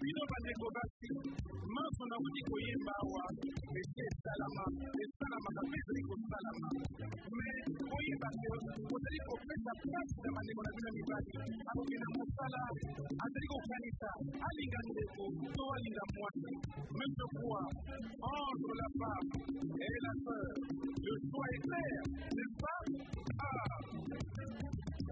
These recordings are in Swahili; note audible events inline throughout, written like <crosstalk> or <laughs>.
bino bandeko basi maso nauti koyemba awa esi esalama esalamaka mpe ezali kosalama. Me koyeba ke ozali kopesa place na bandeko na bino mibali. Akokenda mosala azali kokanisa alinga ndeko to alinga mwasi. Même ce fois entre la femme et la sœur. Le choix est clair. N'est-ce pas ah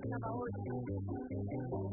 他把我丢在路边，我。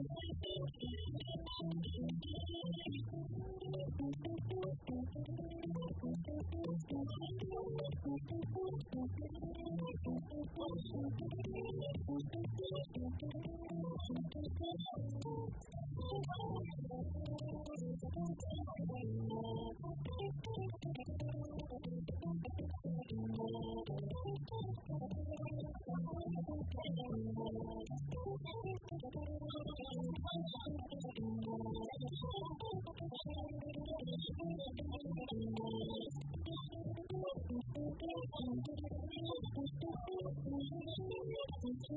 Amen.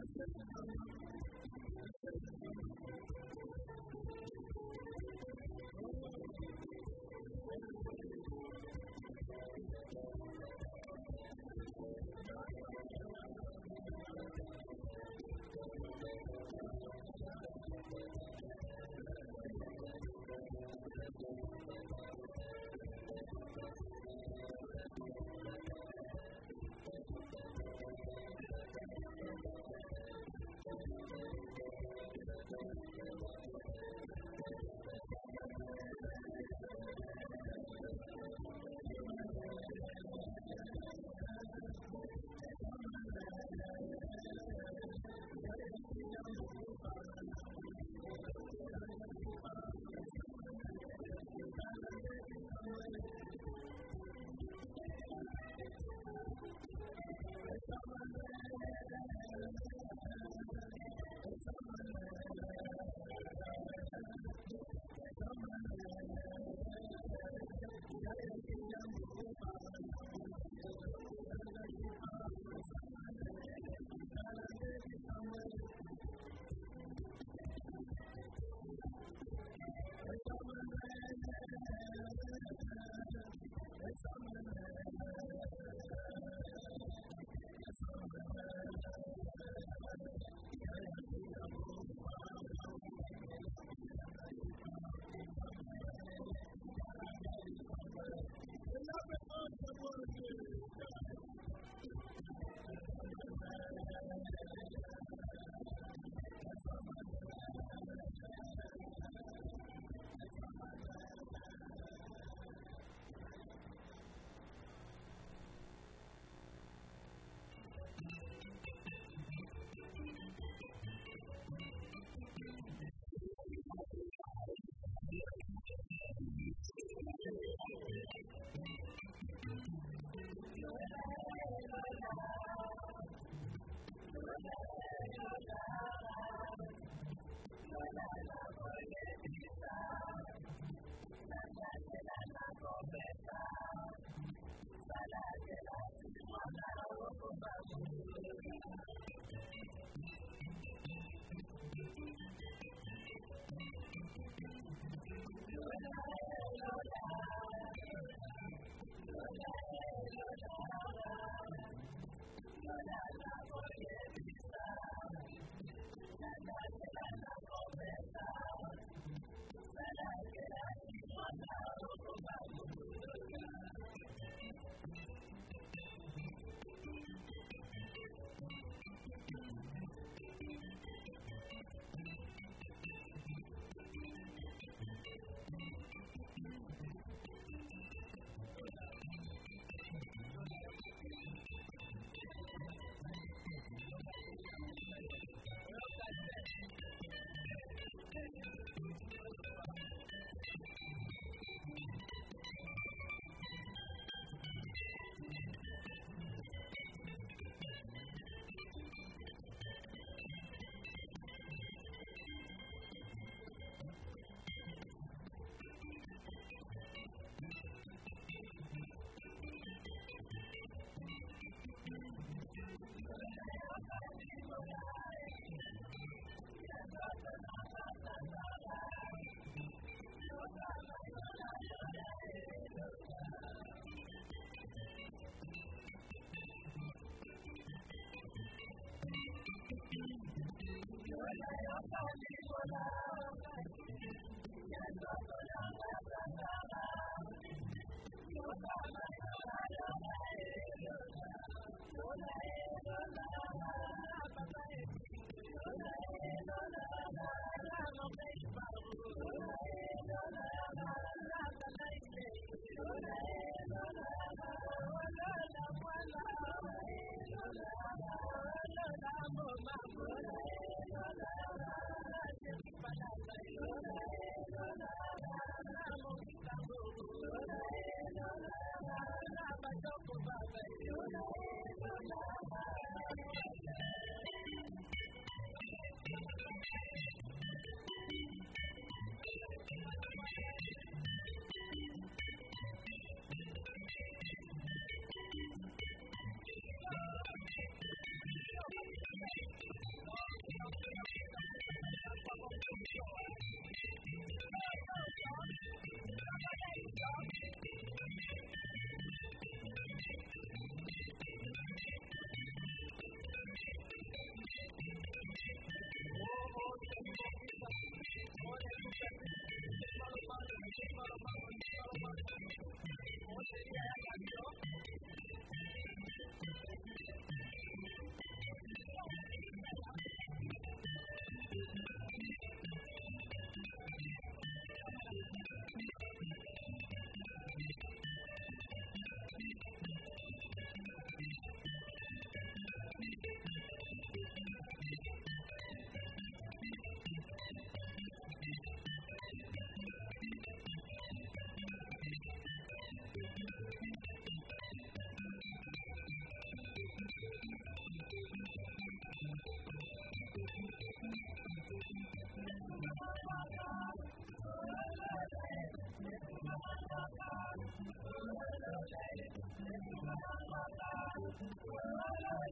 Thank you.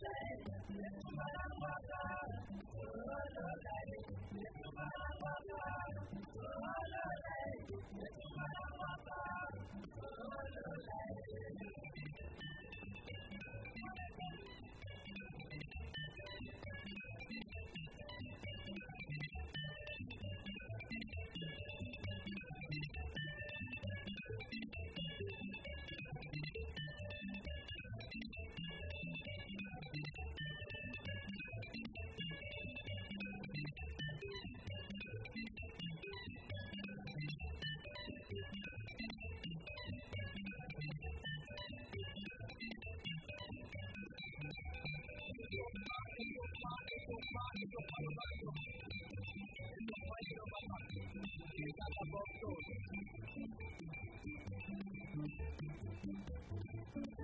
that.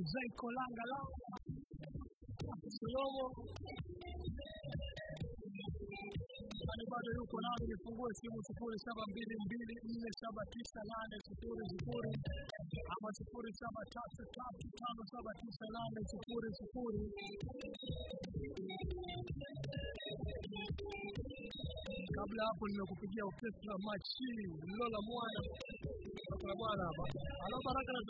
Mzee Kolanga lao Solomo bado bado yuko nami, nifungue simu sifuri saba mbili mbili nne saba tisa nane sifuri sifuri ama sifuri saba tatu tatu tano saba tisa nane sifuri sifuri. Kabla hapo nimekupigia orchestra machi Lola Mwana bwana hapa. Halo Baraka na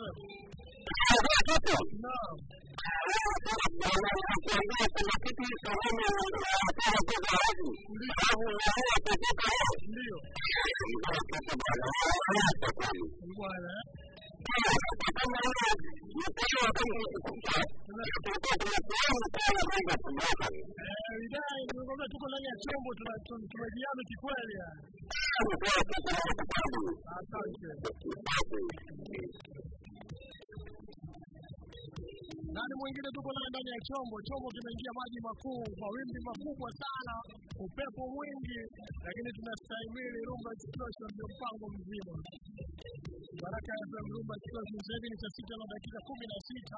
tuko ndani ya chombo tuna- tuna- tumejiami kikweli chombo? Chombo kimeingia maji makuu, mawimbi makubwa sana, upepo mwingi, lakini tunastahimili. Rumba Explosion ndio mpango mzima. Baraka ya Rumba Explosion. Sasa hivi ni saa sita na dakika kumi na sita.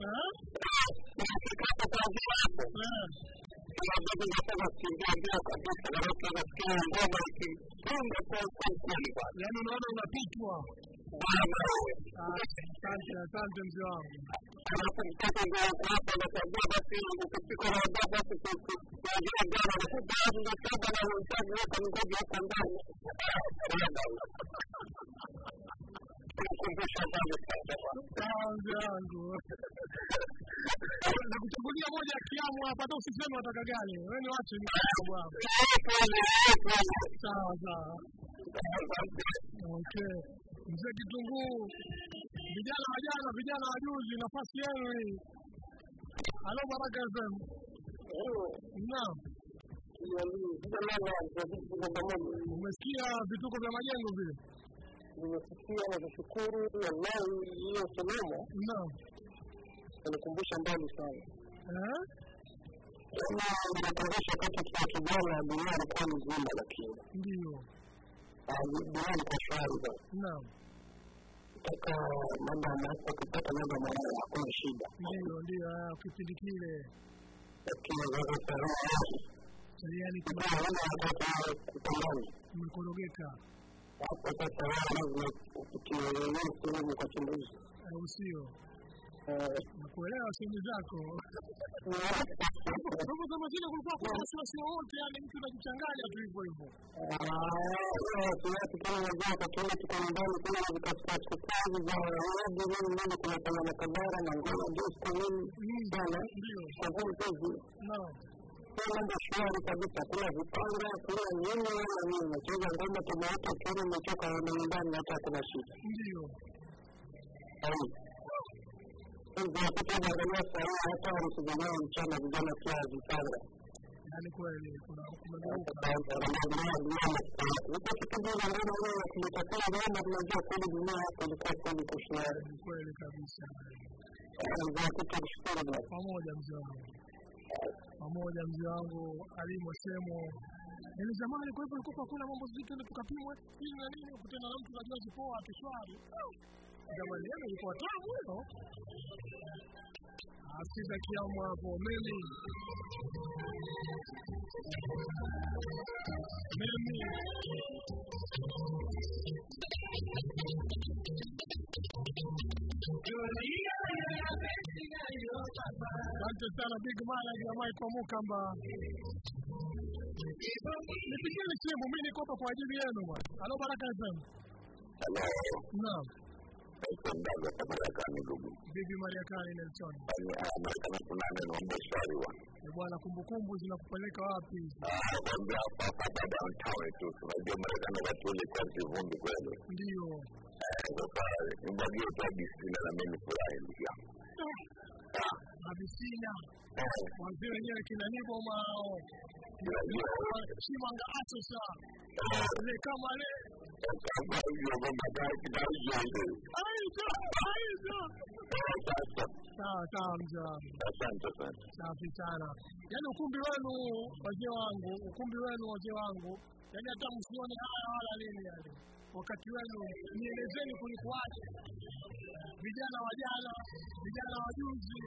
Eh? Eh. Yaani unaona unapitwa. Ah, Asante, asante mzee wangu. Sawa mzee wangu. Nikuchagulia moja kiamu hapa, hata usiseme wataka gani. Wewe ni wache ni. Sawa sawa. Okay. Mzee Kitunguu, vijana wa jana, vijana wa juzi, nafasi yenu hii. Halo Baraka FM. Naam, umesikia vituko vya majengo vile? Nimesikia na kushukuru wallahi hiyo salamu Naam. inikumbusha mbali sana kama inakumbusha kati kwa kijana dunia ilikuwa mzima lakini Ndio. ah, dunia ilikuwa shwari sana Naam. mpaka mambo ya kupata mambo ya maana hakuna shida Ndio, ndio, ah, kipindi kile. lakini sasa Yaani kupambana mmekorogeka. Hapo sasa lazima ukielewea sehemu kwa chimbuzi Au sio? Nakuelewa sehemu zako. Hapo kama vile kulikuwa kuna wasiwasi wowote, yani mtu anajichanganya tu hivyo hivyo. watu kama wazee wakatuona tuko nyumbani kuna zikafika siku kazi za waji nini nini kunafanya na kabara na ngoma disco nini sana Ndio. kwa kweli Naam. shwari kabisa kuna vipanga kuna nini wala nini nacheza ngoma tumeota ukiona umechoka na nyumbani hata hakuna shida Ndio. sasa wakati wanaangalia saa hii hata walisijamao mchana vijana pia vipanga kweli tunajua kweli dunia yako ilikuwa kweli kushwari kweli kabisa. kushukuru Pamoja mzee wangu. Pamoja mzee wangu alimo semo. ni zamani kwa hivyo ilikuwa hakuna mambo zito tena tukapimwa hivi na nini kutana na mtu najua kipoa kishwari. Jamani yenu ilikuwa tamu hiyo. Asiza kiamu hapo mimi. Mimi. Asante sana Big Manager ya Michael Mukamba. Nipigeni simu, mimi niko hapa kwa ajili yenu bwana. Halo Baraka FM. Naam. Bibi Maria Kari. Nelson. Wa. Eh, Bwana, kumbukumbu zinakupeleka wapi? Ah, kwa kivumbi kweli. Ndio. Ah, eh, Wazee wenyewe kina Nibo Mao. Chimanga Atosa. Le kama. Sasa Sawa sawa mzee wangu. sana. Safi sana. Yaani ukumbi wenu wazee wangu, ukumbi wenu wazee wangu, yaani hata msione haya wala nini yani. Wakati wenu nielezeni kulikuwaje. Vijana wa jana, vijana wa juzi.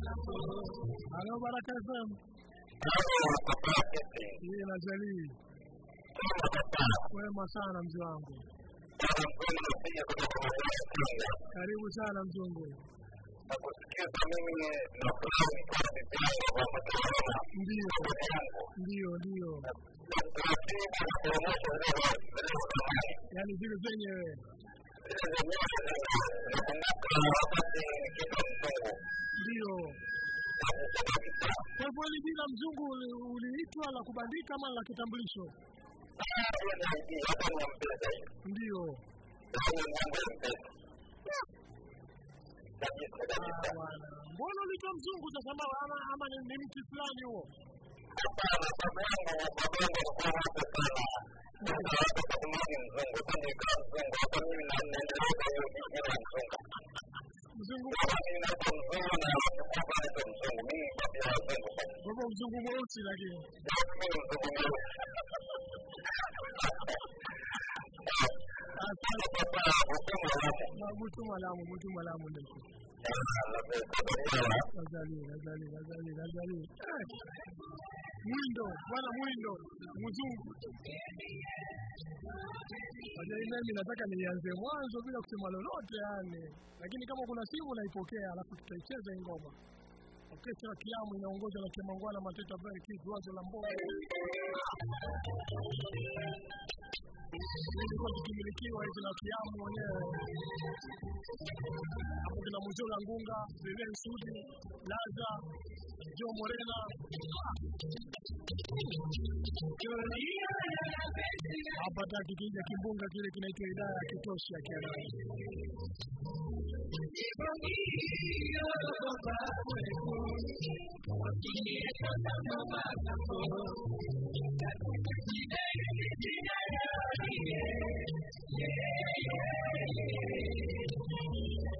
Halo Baraka FM. Nazali. Wema sana mzee wangu. Karibu sana mzungu. Ndio, ndio. Yaani zile zenye Ndio. Kwa hivyo hili jina mzungu uliitwa la kubandika ama la kitambulisho? Ndio. Ah. Mbona uliitwa mzungu sasa ama, ni mti fulani huo? Mzungu kwa hivyo mzungu Mwen kon mzungu mweusi lakini. Mwitu mwalamu, mwitu mwalamu ndio. Nazali, nazali, nazali, nazali. Mwindo, bwana Mwindo, mzungu. Ajali mimi nataka nianze mwanzo bila kusema lolote yani. Lakini kama kuna simu naipokea alafu tutaicheza ngoma. Orkestra Kiamu inaongoza na Kemangwana Mateta Very Kids wazo la Mbogo. Ilikuwa kikimilikiwa hizi na Kiamu wenyewe. Hapo kina Muzola Ngunga, Belen Sudi, Laza, Joe Morena. Hapa kimbunga kile kinaitwa idara ya kutosha kiadai Yeah, yeah, yeah.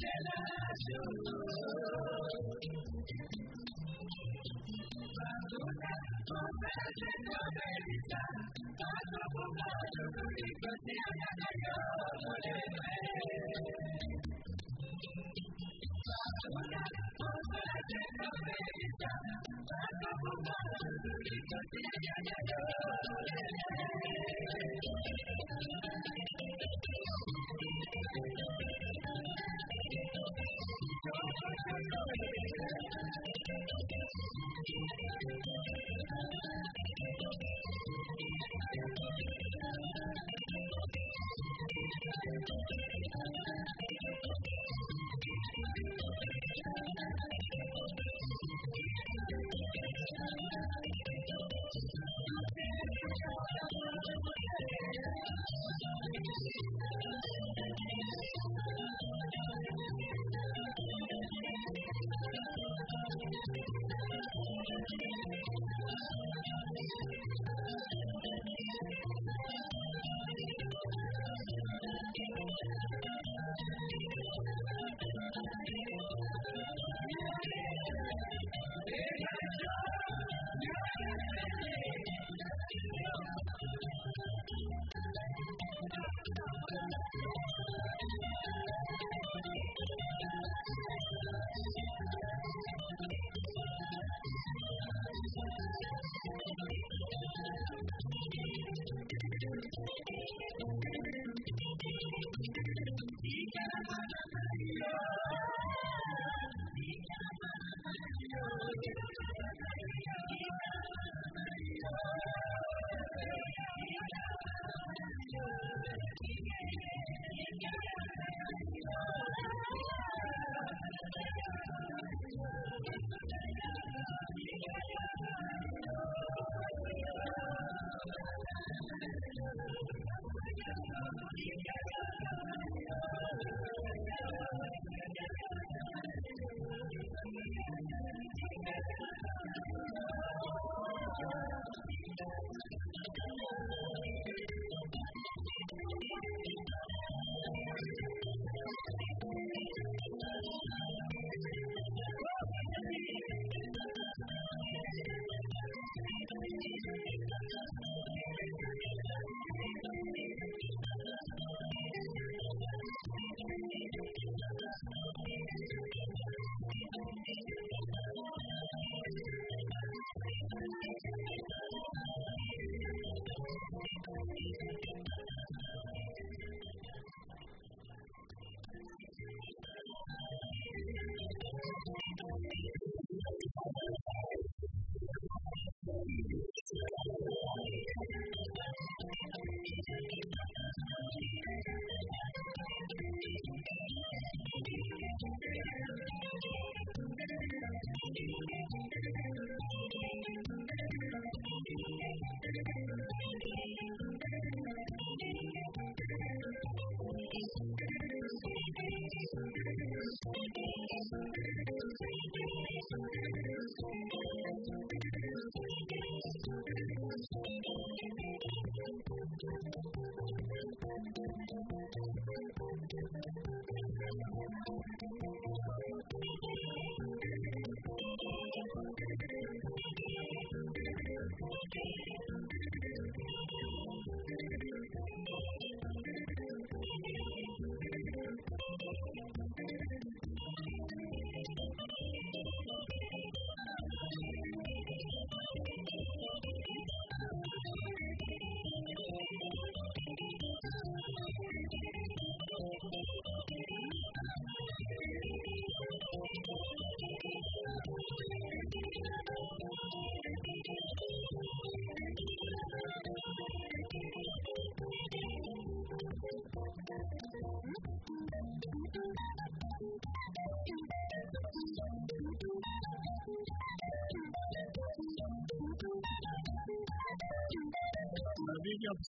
can I do? Baru tak berhenti.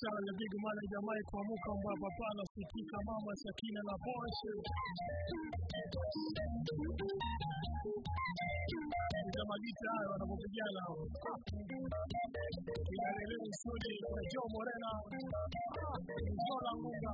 Sana na big manager Mike kuamuka mbwa papa anasikika mama Sakina na Boshe. maliza na vijana inalelewa vizuri Joe Morena Jola Munga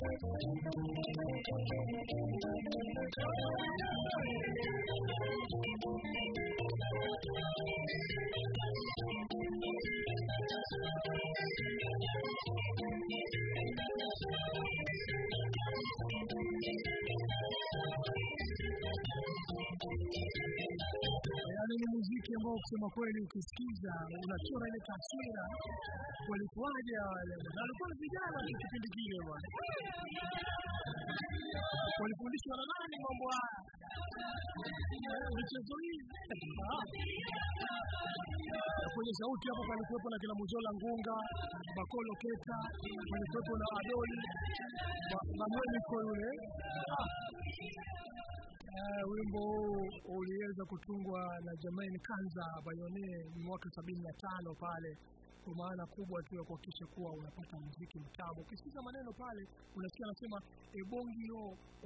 Thank you. Kusema kweli ukisikiza unachora ile taswira. Walikuwaje wale? Walikuwa vijana kipindi kile bwana. Walifundishwa na nani mambo haya? Eh, michezo hii. Ah. Kwenye sauti hapo palikuwepo na kina Muzola Ngunga, Bakolo Keta, palikuwepo na Adoli Ba- Bamweniko Eh, wimbo huu uliweza kutungwa na Jermaine Kanza Bayone mwaka sabini na tano pale, kwa maana kubwa tu ya kuhakikisha kuwa unapata muziki mtamu. Ukisikiza maneno pale unasikia anasema ebongio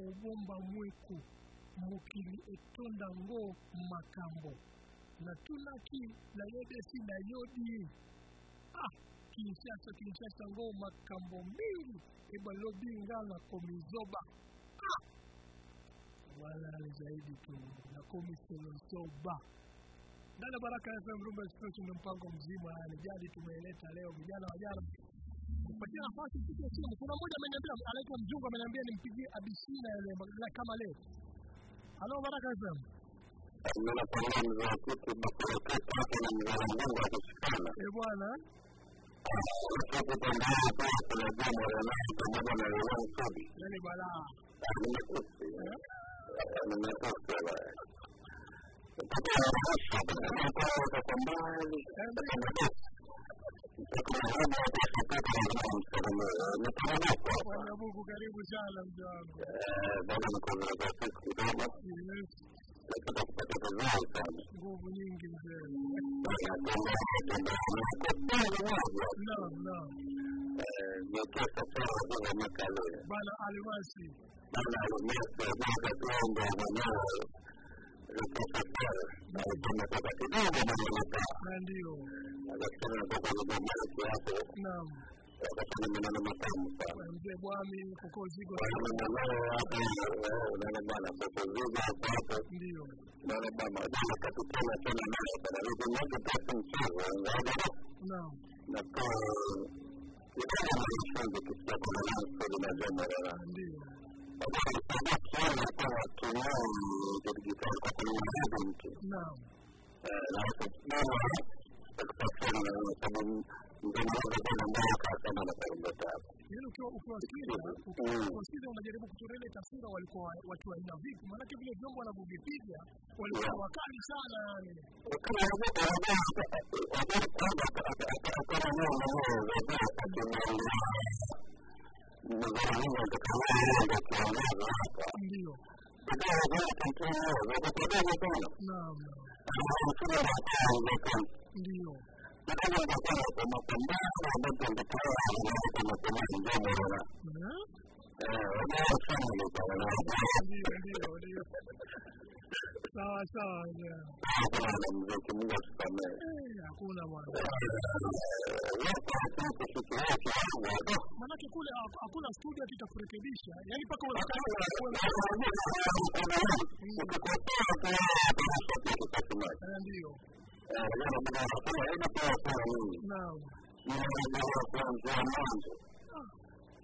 obomba mweku mukili etonda ngo makambo. Na tunaki na yodesi na yodi. Ah, Kinshasa Kinshasa ngo makambo mingi ebalobi nganga komizoba wala zaidi tu na komisolosoba ndani ya Baraka FM Rumba Express ni mpango mzima ni jadi tumeeleta leo vijana wa jana kupatia nafasi kupiga simu. Kuna mmoja ameniambia anaitwa Mjungu ameniambia nimpigie Abisina yule kama leo. Halo Baraka FM. Ninakwambia mzee wa kiti en una postura. Porque la raza, porque no puedo retomar, porque no puedo. Porque no puedo retomar, porque no puedo retomar. وأنا أبوك قريب وسهلا جاب. بابا نكون رجعتك ودابا. نعم نعم. بلا علي واسي. Mungu karibu sana mzee wangu. Yes, na nyingi mzee. Naam, naam. Bana Almasi. Na ndio. Naam. wakafanya maneno matamu sana Bwami koko zigo Wale maneno hapo unaona bwana sasa zigo hapo hapo ndio. unaona bwana jana katukana tena naye kana hivi moja tatu mchezo ngaja Naam. na kwa kutana na mshanzo kisikia kuna nafsi na jambo Ndio. sana kwa kwa mtu ukiwasikiza unajaribu kuchora ile taswira walikuwa watu aina vipi? Maanake vile vyombo wanavyovipiga walikuwa wakali sana yani. Ndio. Ndio. Ndio, Sawa sawa. Eh, Hakuna bwana. Maanake kule hakuna studio kitakurekebisha. Yaani mpaka unakaa Eh, ndio. Naam.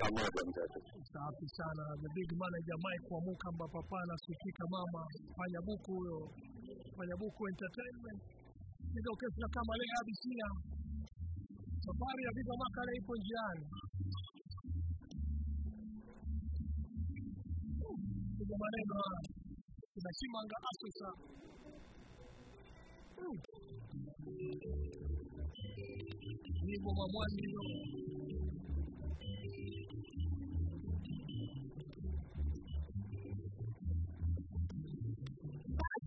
pamoja safi sana. The big manager Mike Wamuka Mukamba papa anasikika mama fanya buku huyo fanya buku entertainment. Ndio kama leo Abisia safari ya Viva Makala ipo njiani. Kuja maneno haya tunashimanga Afrika nivo mamwani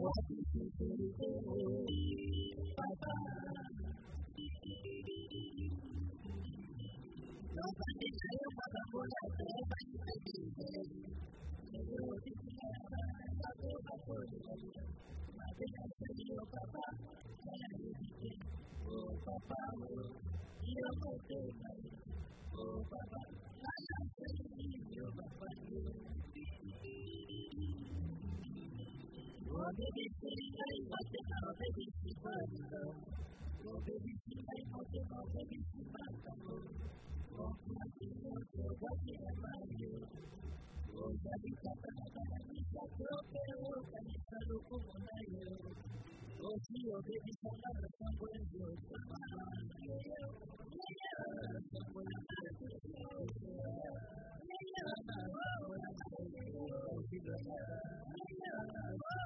Oh, Papa, Papa, you. Well, maybe she might like it, or maybe she might, you know. Well, maybe she might like it, or maybe she might, you know. Well, nothing else, or nothing in my view. Well, maybe something about it, it's a girl, but it won't be a little woman, I know. Well, she or maybe someone else, someone else, someone else, someone else, someone else, someone else,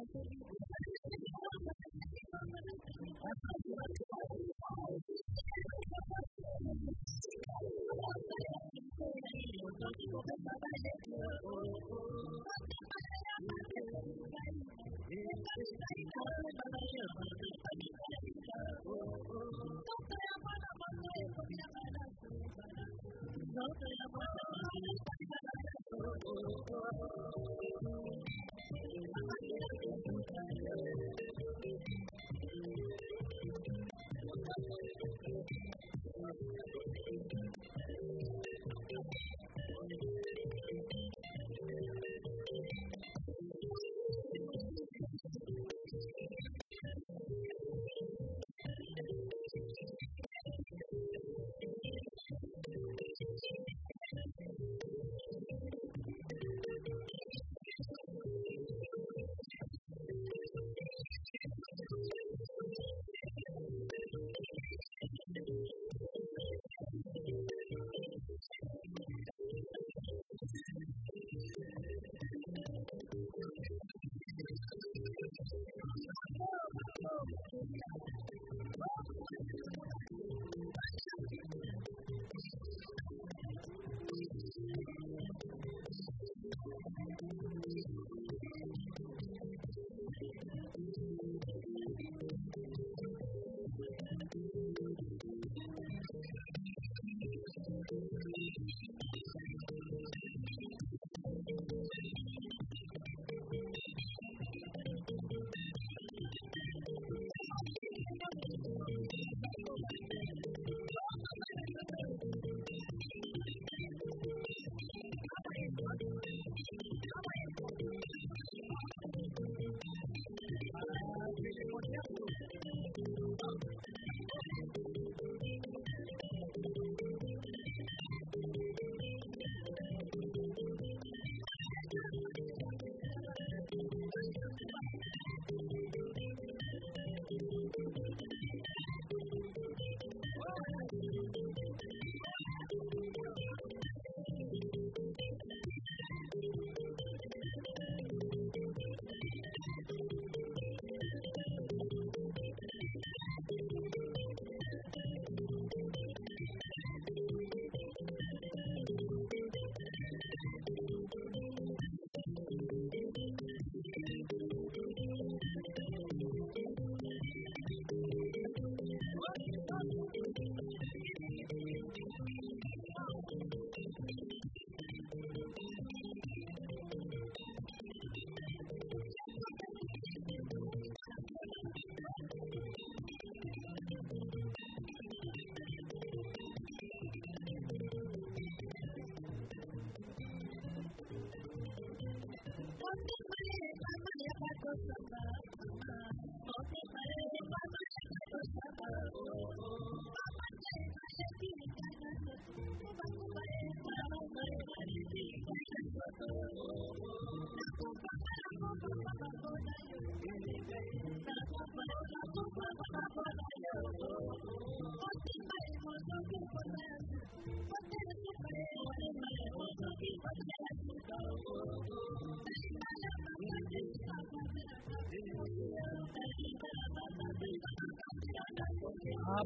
I think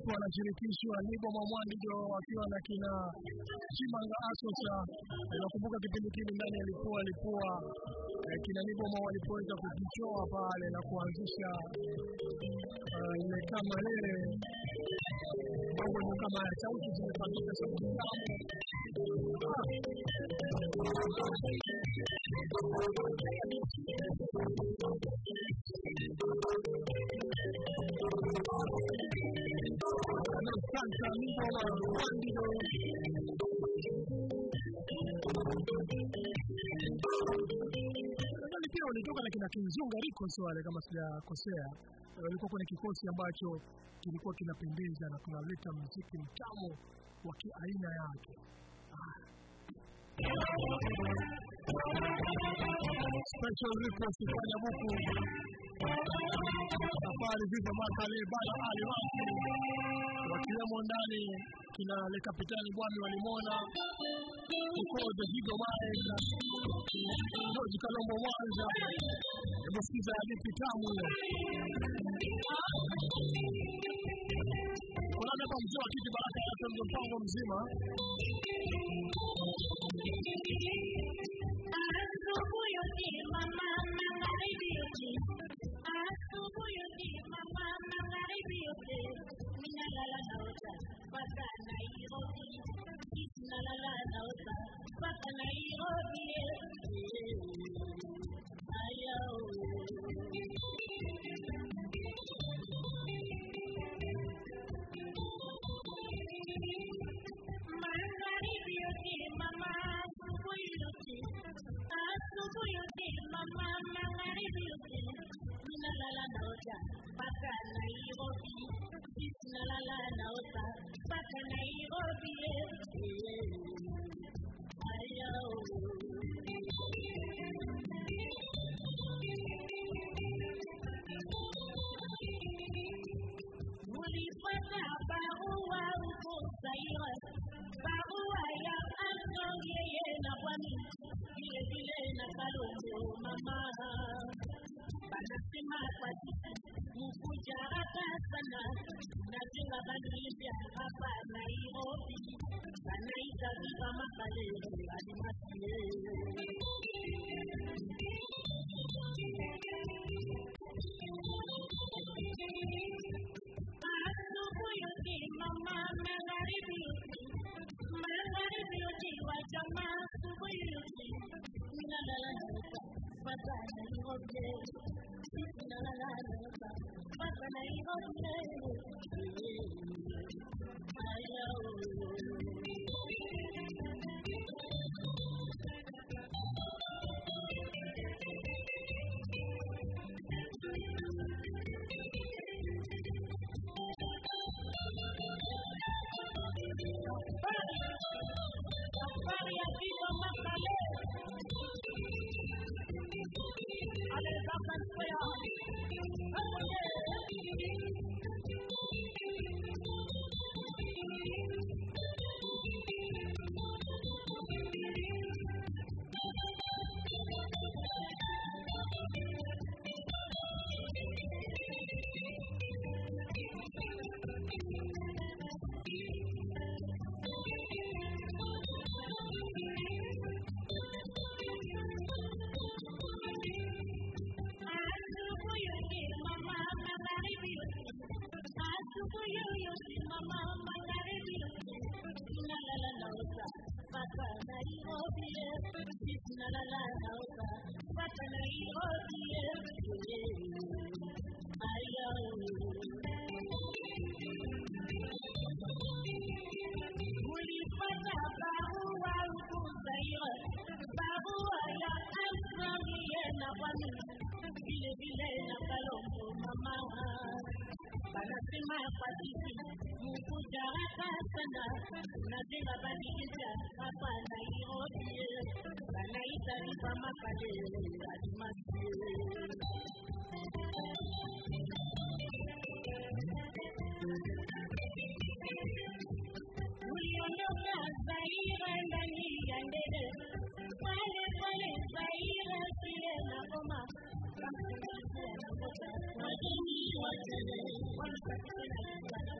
hapo anashirikishwa Nibo Mwamwandi ndio wakiwa na kina Chimanga Asosa. Nakumbuka kipindi kile ndani alikuwa alikuwa eh, kina Nibo Mwa walipoweza kukichoa pale na kuanzisha uh, ile kama lele mambo ni kama sauti zimepangika sauti tamu Nadhani pia walitoka na kina Kinzunga Ricos wale kama sijakosea, walikuwa kwenye kikosi ambacho kilikuwa kinapendeza na kunaleta muziki mtamu wa kiaina yake. Special request kufanya buku safari viva mwaka ali wake wakiwemo ndani kina le kapitani Bwami walimwona Kukoza Higo Mae na Kalombo Mwanza. Hebu sikiza hadithi tamu hiyo. Kulana mzee wa kiti Baraka yake mpango mzima Asubuhi mama magharibi yote Asubuhi mama magharibi yote Sinalala naota mpaka Nairobi, sinalala naota mpaka Nairobi. Haya magharibi yote mama, asubuhi yote asubuhi yote mama, magharibi yote ninalala naota mpaka Nairobi. nanosa sakanai obiyesi ayo Ulipata barua ukosaira barua ya ango yeye na bwani vile vile na kalonzo mama banasema kwa sisi mukuja hapa sana ta ta ni ya ha pa na i o ti ta na i ta ni pa ma pa le ni pa ni ma ti le Aku puyoki mama melari beauty, melari beauty wajah mas puyoki. La la la la, pada ni hotel, la la la la, pada ni hotel. to you. nimekuja hapa sana, nasema badilisha hapa Nairobi, wanaita nipa mapale alimasi uliondoka Zaira ndani ya ndege pale pale Zaira kile na Goma 이노래는제가가장좋아하는노래입니 다.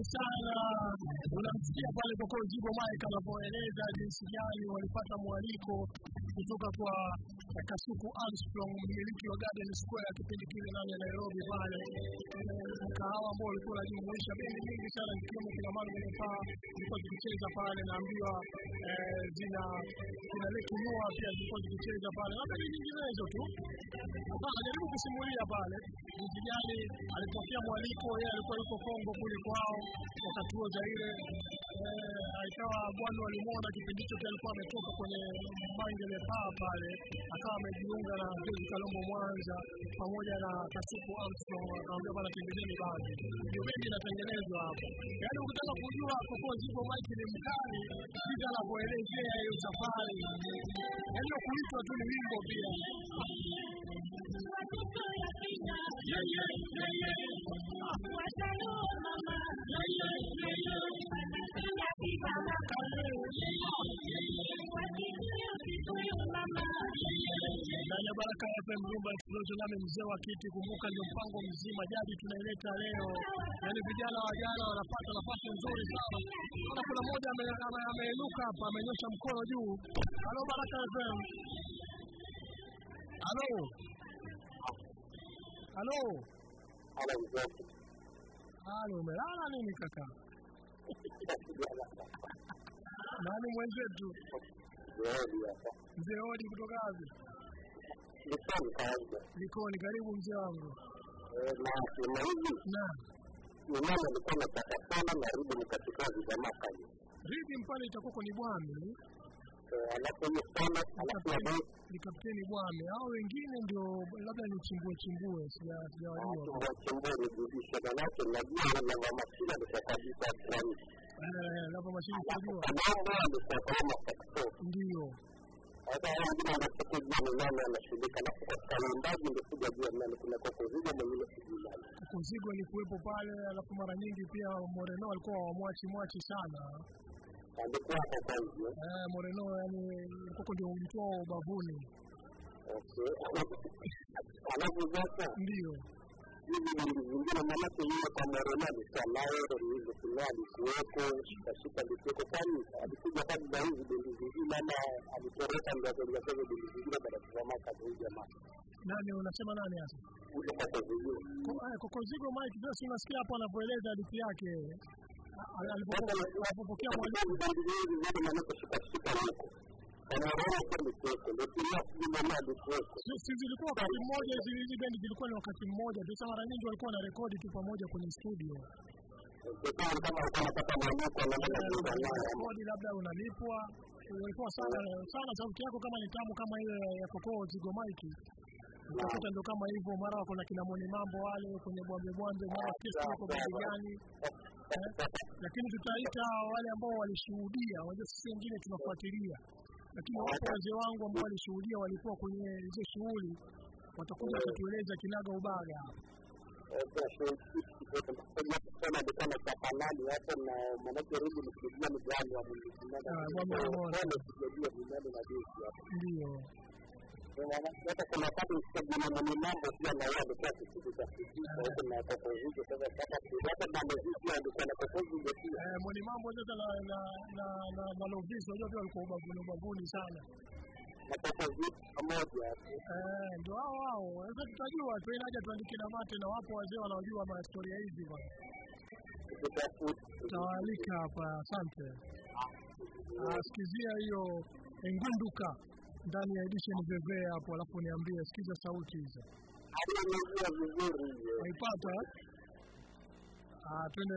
Osana sana. kwa pale jibu Zigo Mike anavyoeleza jinsi gani walipata mwaliko kutoka kwa Kasuku Armstrong, mmiliki wa Garden Square ya kipindi kile ndani ya Nairobi pale, mkahawa ambao ulikuwa unajumuisha bendi nyingi sana zikiwemo kina Manu paa zilikuwa zikicheza pale, naambiwa eh, zina zina Leki Noah pia zilikuwa zikicheza pale na bendi nyinginezo tu. Anajaribu kusimulia pale jinsi gani alipokea mwaliko, yeye alikuwa yuko Kongo kule kwao wakati huo Zaire. Eh, ikawa bwana walimwona kipindi hicho alikuwa ametoka kwenye Mangele Paa pale, akawa amejiunga na David Kalombo Mwanza pamoja na Kasuku Armstrong, akamwambia bana, tembezeni basi, ndio mengi inatengenezwa hapa. Yaani ukitaka kujua Koko zipo maiki ni mkali, jinsi anavyoelezea hiyo safari, yaani kuitwa tu ni wimbo pia. Yeah, yeah, yeah, yeah. Baraka FM nyumba Explosion, nami mzee wa kiti. Kumbuka ndio mpango mzima jadi tunaileta leo, yaani vijana wa jana wanapata nafasi nzuri sana. Naona kuna mmoja ame- ame- ameinuka hapa, amenyosha mkono juu. Halo Baraka FM, halo halo halo, umelala nini kaka? <laughs> Nani mwenzetu? Mzee Odi kutoka wapi? Likoni. Karibu mzee wangu. Na Mama alikuwa nataka sana ni katika vijamaa kali. Ridi mpale itakuwa ni Bwami, Alafu hiyo sana, alafu ya Kapteni- ni kapteni bwame hao wengine ndio labda ni chimbue chimbue, sija- sijawajua. ni nirudishe manake najua na mama kila alikuwa kabisa fulani. Eh, labda mashini sijajua. Mambo alikuwa kama sakso. Ndio Hata wengine wanachokujua ni nani anashughulika. Alafu katika uimbaji ndio kuja jua nani kuna koko zile mwingine sijui nani. Kuzigo alikuwepo pale, alafu mara nyingi pia Moreno alikuwa wamwachi mwachi sana. Alikuwa hapo kwa hivyo. Eh, Moreno yani koko ndio ulitoa ubavuni. Okay. Alafu sasa Ndio hivi vingi vingine manake yeye kwa Moreno alikuwa nayo hizo kuna alikuweko shikashika alikuweko kwani alikuja kazi za hizi bendi zingine ama alitoroka akaingia kwenye bendi zingine baada ya kuzama kazi huyu jamaa nani unasema nani hasa? ule koko zingine eh, Kokozigo Mike Jones, unasikia hapo anavyoeleza hadithi yake A- alipopo- alipopokea mwaliko bendi nyingi zile manake shikashika huko kwa Morena kwa alikuweko ndio kuna sijui mama alikuweko Si- si zilikuwa wakati mmoja hizi bendi zilikuwa ni wakati mmoja tu. Mara nyingi walikuwa na rekodi tu pamoja kwenye studio. Rekodi labda unalipwa, ilikuwa sana sana. Sauti yako kama ni tamu kama ile ya kokoo Zigo Mike, utakuta ndo kama hivyo. Mara wako na kina Moni Mambo wale kwenye Bwambe Bwambe, mara kesi bendi gani eh? Lakini tutaita wale ambao walishuhudia. waje, sisi wengine tunafuatilia, lakini wapo wazee wangu ambao walishuhudia, walikuwa kwenye hizo shughuli, watakuja kutueleza kinaga ubaga hapo Ndio. Hata kuna wakati mwenye mambo pia na yeye alikuwa akisikiza kitika huko na koko sasa kama hata mambo hizi pia alikuwa na koko hizo pia Eh, Mwani mambo sasa na na na na na Lovis unajua pia walikuwa ubavuni ubavuni sana. na pamoja Eh, ndio hao hao. Sasa tutajua tu inaja tuandike na mate na wapo wazee wanaojua mahistoria hizi bwana. Tawaalika hapa, asante. Ah, hiyo Engunduka ndani ya edition VV hapo, alafu niambie, sikiza sauti hizo. vizuri hiyo Waipata? eh? Ah, twende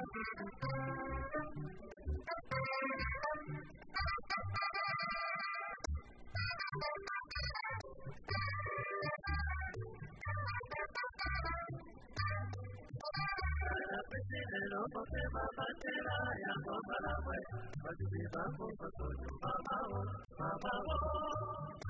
Baba, Baba, Baba,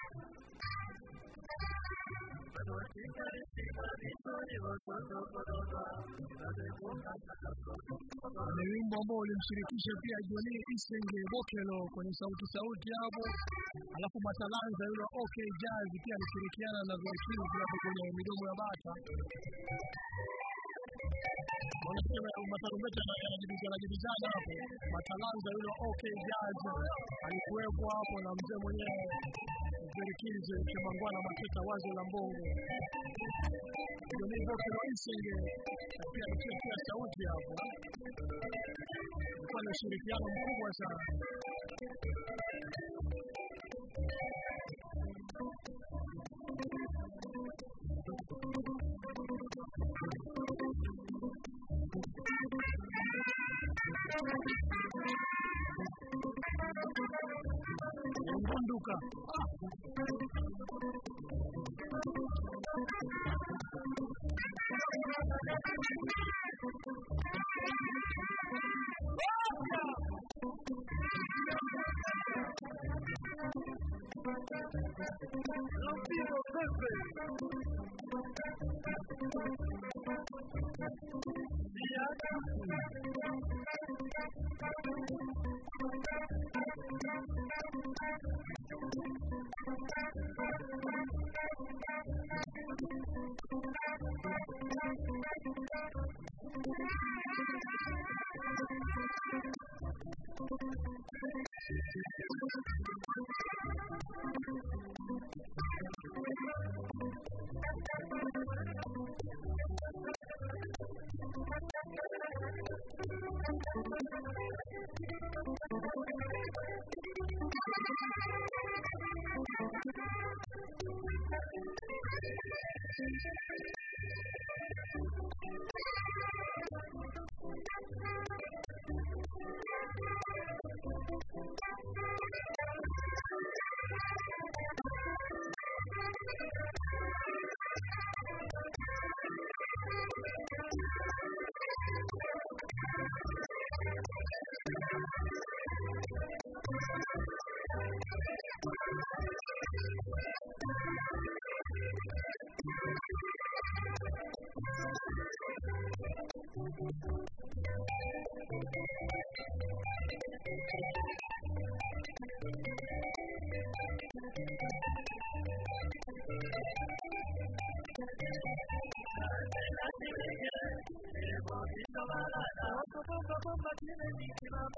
Ni wimbo ambao ulimshirikisha pia Joni Isenge Bokelo kwenye sauti sauti hapo, alafu Matalanza yule OK Jazz pia alishirikiana na Zokizi hapo kwenye midomo ya bata. Wanasema matarumbeta na- yanajibizana hapo. Matalanza yule OK Jazz alikuwepo hapo na mzee mwenyewe Zerikizi Chamangwana Maketa wazo la Mbongo. Johnny Bokelo Isenge pia pia sauti hapo na ushirikiano mkubwa sana. Ngunduka. Los tiros desde... Thank you.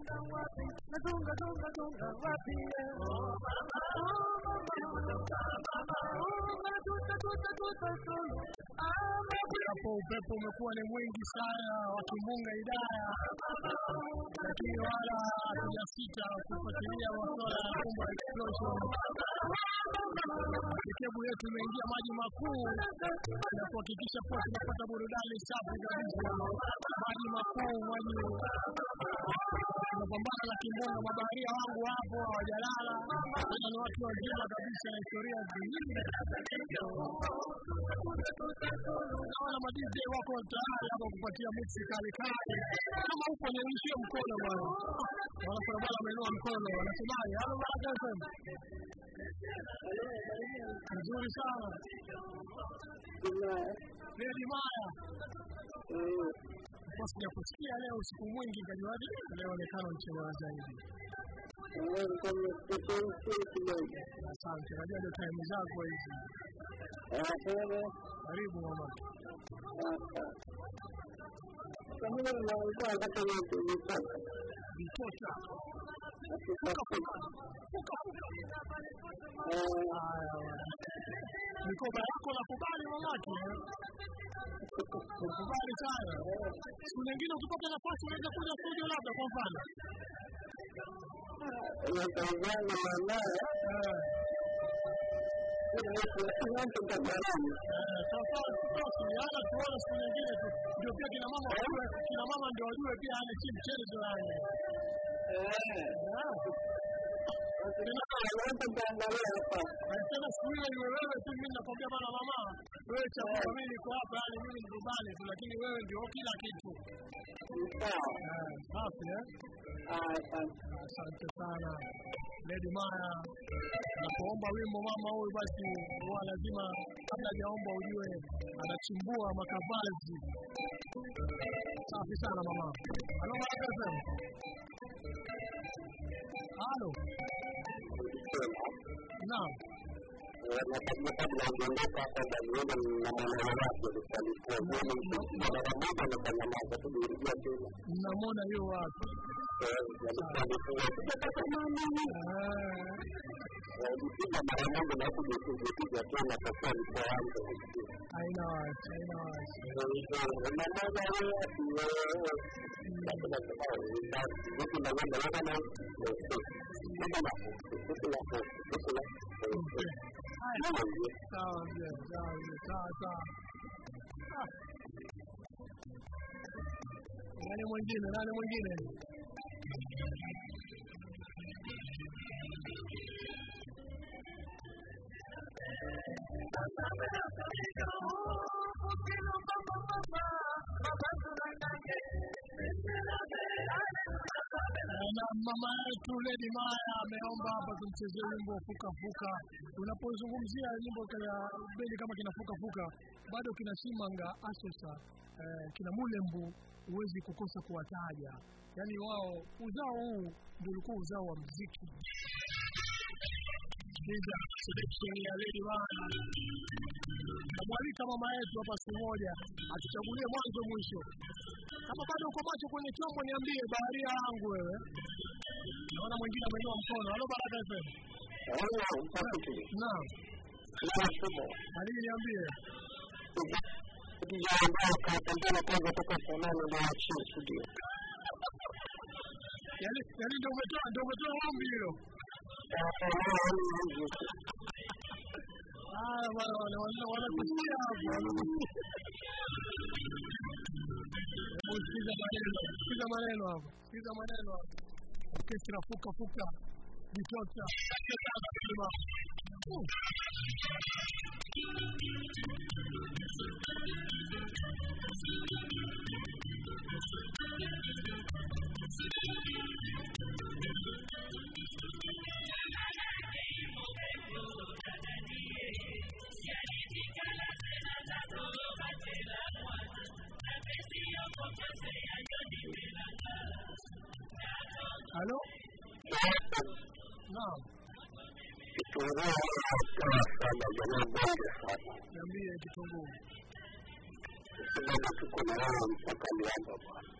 Tunga tunga tunga wapia Oh mama, oh mama, oh mama, oh mama, tuta tuta tuta tuta Hapo upepo umekuwa ni mwingi sana wa kimbunga Idaya, lakini wala hatujasita kufuatilia masuala ya Kumba Explosion. Kebu yetu imeingia maji makuu na kuhakikisha kuwa tunapata burudani safi kabisa. Maji makuu, maji tunapambana na kimbunga. Mabaharia wangu hapo hawajalala, ni watu wazima kabisa na historia zingine. Naona madj wako tayari hapa kupatia mixi kali kali. Kama upo niishie mkono bwana. Wanasema bwana ameinua mkono, wanasemaje? Halo Baraka FM. Nzuri sana. Lady Maya. Kwa sijakusikia leo usiku mwingi kajuaje? Leo onekana mchelewa zaidi. Asante, najua ndio time zako hizi. Karibu mama. Mikoba yako nakubali mamake. Nakubali sana. Siku nyingine ukipata nafasi unaweza kuja studio labda kwa mfano. Eh. Sasa tuone siku nyingine tu ndio pia kina mama kina mama ndio wajue pia ane si mchezo hapa. Anasema siku ile ni wewe tu, mimi nakwambia bana, mama wewe chakula, mimi niko hapa, yani mimi ni rubani tu, lakini wewe ndio kila kitu. Eh, Safi eh? Asante sana Lady Maya. Napoomba wimbo mama huyu, basi huwa lazima kabla hajaomba ujue anachimbua makavazi. Safi sana mama. Halo Mama FM. Alô? Não. Namona hiyo não é. não I know I know Nani mwingine? Nani mwingine? Na mama yetu Lady Maya ameomba hapa tumchezee wimbo fuka fuka. Unapozungumzia nyimbo ya bendi kama kina fuka fuka, bado kina Shimanga Asosa, eh, kina Mulembu, huwezi kukosa kuwataja. Yaani wao uzao huu ndio ulikuwa uzao wa mziki. Sikiza selection ya Lady Maya. Namwalika mama yetu hapa siku moja atuchagulie mwanzo mwisho. Kama bado uko macho kwenye chombo, niambie baharia yangu wewe. Naona mwingine ameinua mkono. Halo Baraka FM. Naam. Studio. Yaani yaani ndio umetoa ndio umetoa ombi hilo. Ah, bueno, bueno, bueno, bueno, cuchilla. Cuchilla amarelo, cuchilla amarelo, cuchilla amarelo. Que será fuca, fuca. 18. Uh. Thank you. Allô Naam. Niambie kitunguu. Tuko na mpaka mlango bwana.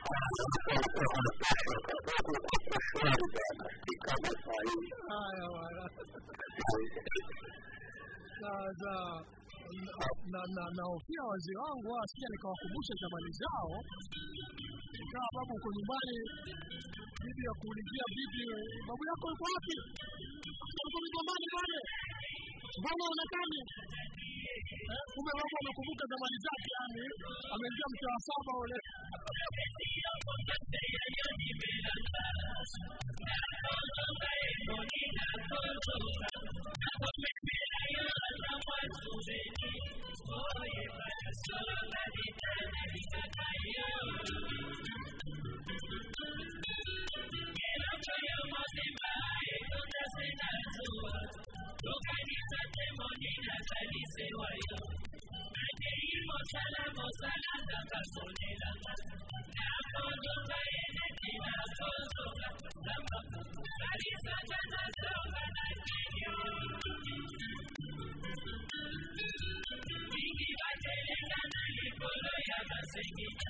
Shwari bwana, si kama saa hii. Haya bwana. Sasa na na na hofia wazee wangu asija nikawakumbusha zamani zao, ikawa babu uko nyumbani, bibi ya kuulizia bibi, babu yako yuko wapi? Alikuwa nyumbani pale, mbona onekani? Kumbe baba anakumbuka zamani zake, yani ameingia mke wa saba ule. Thank you. tukanizate monina zalisewayo akeimo salamo salantakasonelaka namodoka enetinakozoka samakuku salisatanazoka nakenyo mingi bateleka na likolo ya masengita